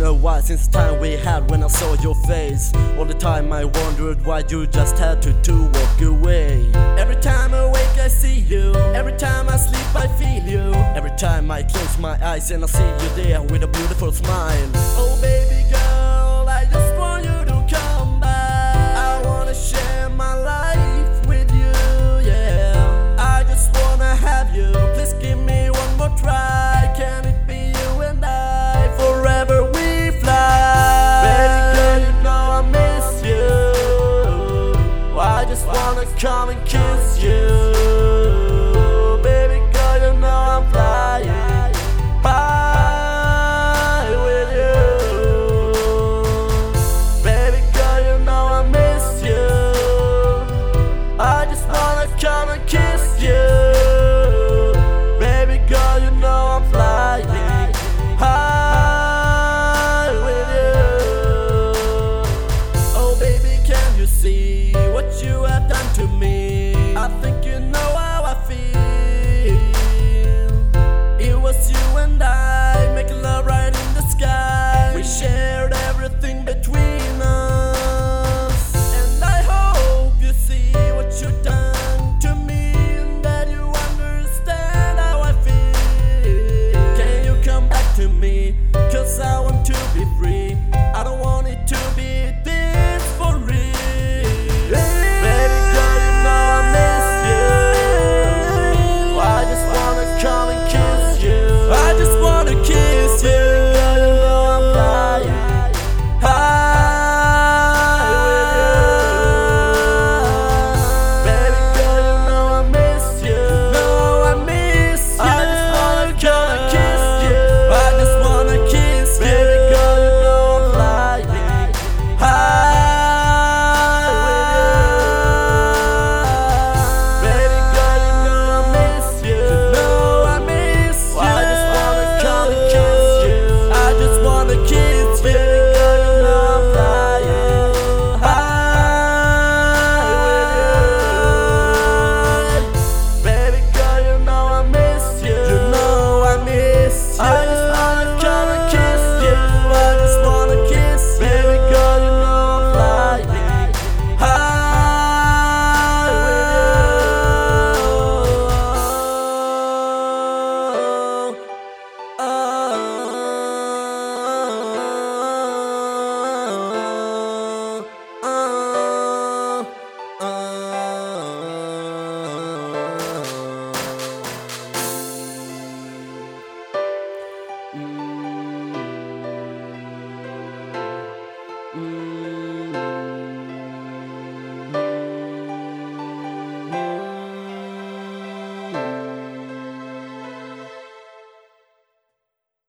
a while since the time we had when I saw your face. All the time I wondered why you just had to, to walk away. Every time I wake, I see you. Every time I sleep, I feel you. Every time I close my eyes and I see you there with a beautiful smile. Oh, baby wanna come and kiss you.